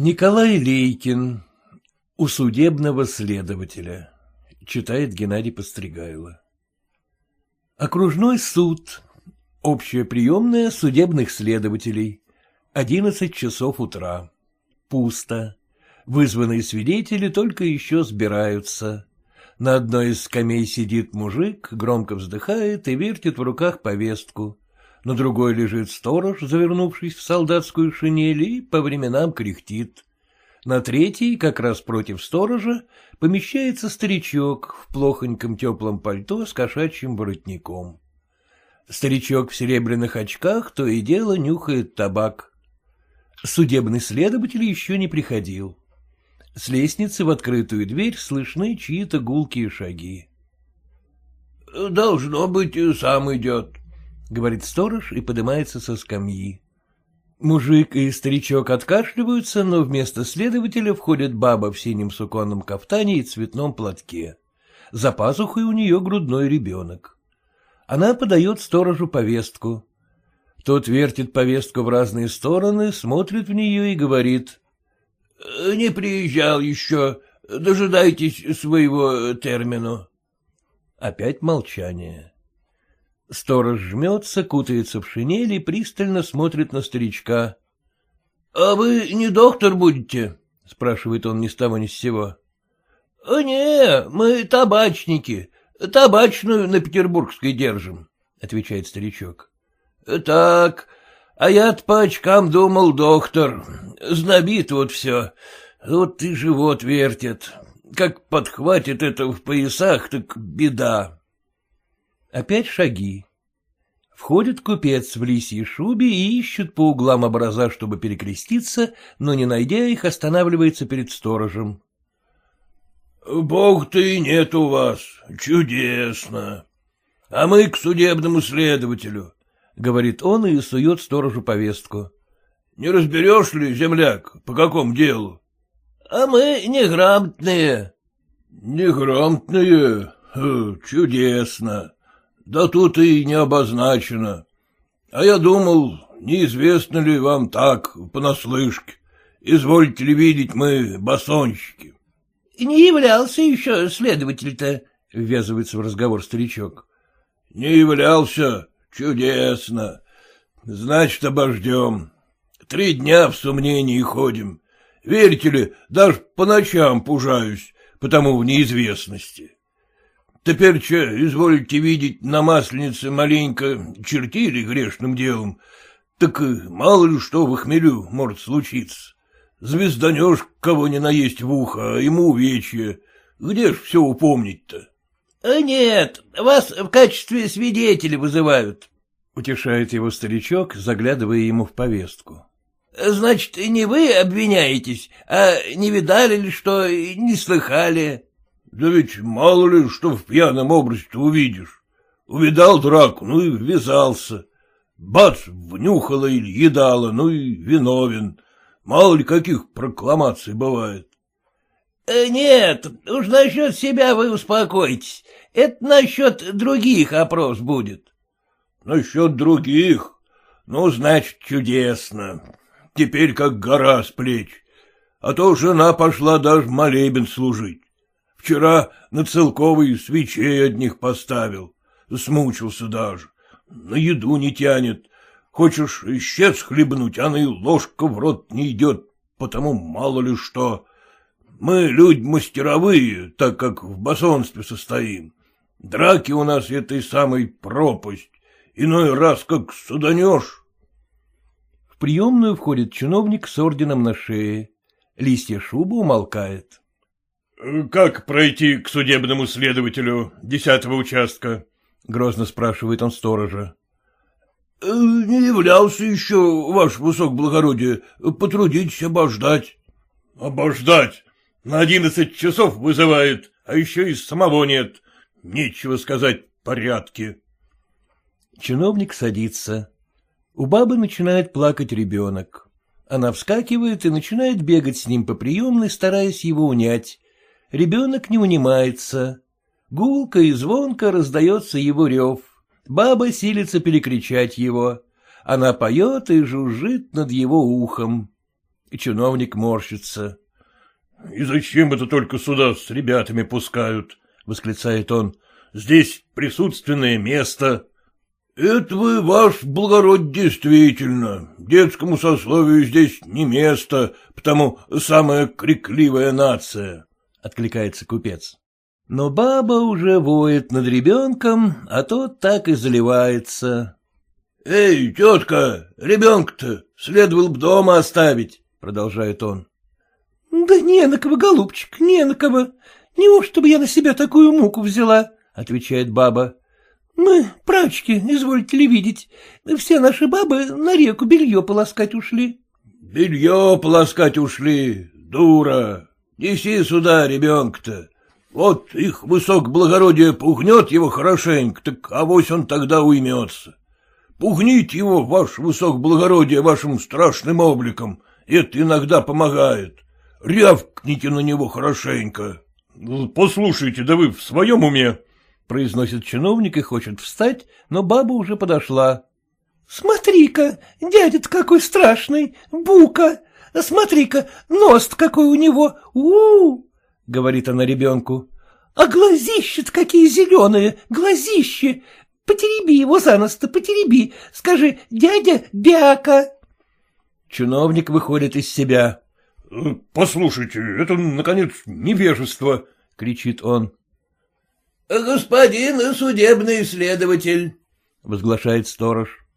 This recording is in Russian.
Николай Лейкин у судебного следователя. Читает Геннадий Постригайло. Окружной суд. Общая приемная судебных следователей. Одиннадцать часов утра. Пусто. Вызванные свидетели только еще сбираются. На одной из скамей сидит мужик, громко вздыхает и вертит в руках повестку на другой лежит сторож, завернувшись в солдатскую шинель, и по временам кряхтит. На третьей, как раз против сторожа, помещается старичок в плохоньком теплом пальто с кошачьим воротником. Старичок в серебряных очках то и дело нюхает табак. Судебный следователь еще не приходил. С лестницы в открытую дверь слышны чьи-то гулкие шаги. — Должно быть, сам идет, — говорит сторож и поднимается со скамьи. Мужик и старичок откашливаются, но вместо следователя входит баба в синем суконном кафтане и цветном платке. За пазухой у нее грудной ребенок. Она подает сторожу повестку. Тот вертит повестку в разные стороны, смотрит в нее и говорит. — Не приезжал еще, дожидайтесь своего термину. Опять молчание. Сторож жмется, кутается в шинели и пристально смотрит на старичка. — А вы не доктор будете? — спрашивает он ни с того ни с сего. — Не, мы табачники. Табачную на Петербургской держим, — отвечает старичок. — Так, а я-то по очкам думал, доктор. Знобит вот все. Вот и живот вертит. Как подхватит это в поясах, так беда. Опять шаги. Входит купец в лисьей шубе и ищет по углам образа, чтобы перекреститься, но, не найдя их, останавливается перед сторожем. — Бог-то и нет у вас. Чудесно. А мы к судебному следователю, — говорит он и сует сторожу повестку. — Не разберешь ли, земляк, по какому делу? — А мы неграмотные. — Неграмотные? Чудесно. Да тут и не обозначено. А я думал, неизвестно ли вам так, понаслышке. Извольте ли видеть мы басонщики? — Не являлся еще следователь-то, — ввязывается в разговор старичок. — Не являлся? Чудесно. Значит, обождем. Три дня в сомнении ходим. Верите ли, даже по ночам пужаюсь, потому в неизвестности. Теперь че, изволите видеть, на масленице маленько чертили грешным делом, так мало ли что в хмелю может случиться. Звезданешь кого ни наесть в ухо, а ему увечье. Где ж все упомнить-то? — Нет, вас в качестве свидетеля вызывают, — утешает его старичок, заглядывая ему в повестку. — Значит, не вы обвиняетесь, а не видали ли что, не слыхали? Да ведь мало ли, что в пьяном образе увидишь. Увидал драку, ну и ввязался. Бац, внюхала или едала, ну и виновен. Мало ли каких прокламаций бывает. Э, — Нет, уж насчет себя вы успокойтесь. Это насчет других опрос будет. — Насчет других? Ну, значит, чудесно. Теперь как гора с плеч. А то жена пошла даже молебен служить. Вчера на целковый свечей одних поставил. Смучился даже. На еду не тянет. Хочешь щец хлебнуть, а на и ложка в рот не идет, потому мало ли что. Мы люди мастеровые, так как в басонстве состоим. Драки у нас этой самой пропасть. Иной раз как суданешь. В приемную входит чиновник с орденом на шее. Листья шубы умолкает. — Как пройти к судебному следователю десятого участка? — грозно спрашивает он сторожа. — Не являлся еще, ваше высокоблагородие. Потрудитесь обождать. — Обождать? На одиннадцать часов вызывает, а еще и самого нет. Нечего сказать порядки. Чиновник садится. У бабы начинает плакать ребенок. Она вскакивает и начинает бегать с ним по приемной, стараясь его унять Ребенок не унимается. Гулко и звонко раздается его рев. Баба силится перекричать его. Она поет и жужжит над его ухом. Чиновник морщится. — И зачем это только сюда с ребятами пускают? — восклицает он. — Здесь присутственное место. — Это вы, ваш благород, действительно. Детскому сословию здесь не место, потому самая крикливая нация, — откликается купец. Но баба уже воет над ребенком, а тот так и заливается. — Эй, тетка, ребенка-то следовало бы дома оставить, — продолжает он. — Да не на кого, голубчик, не на кого. Неужто бы я на себя такую муку взяла? — отвечает баба. — Мы, прачки, извольте ли видеть, все наши бабы на реку белье полоскать ушли. — Белье полоскать ушли, дура. Неси сюда ребенка-то. Вот их высокоблагородие пугнет его хорошенько, так авось он тогда уймется. Пугните его, ваше высокоблагородие, вашим страшным обликом, это иногда помогает. Рявкните на него хорошенько. — Послушайте, да вы в своем уме? — произносит чиновник и хочет встать, но баба уже подошла. — Смотри-ка, дядя какой страшный, бука! Смотри-ка, нос какой у него, у, -у, -у — говорит она ребенку. — А глазища какие зеленые, глазищи! Потереби его за нос-то, потереби, скажи, дядя Бяка. Чиновник выходит из себя. — Послушайте, это, наконец, невежество, — кричит он. — Господин судебный следователь, — возглашает сторож.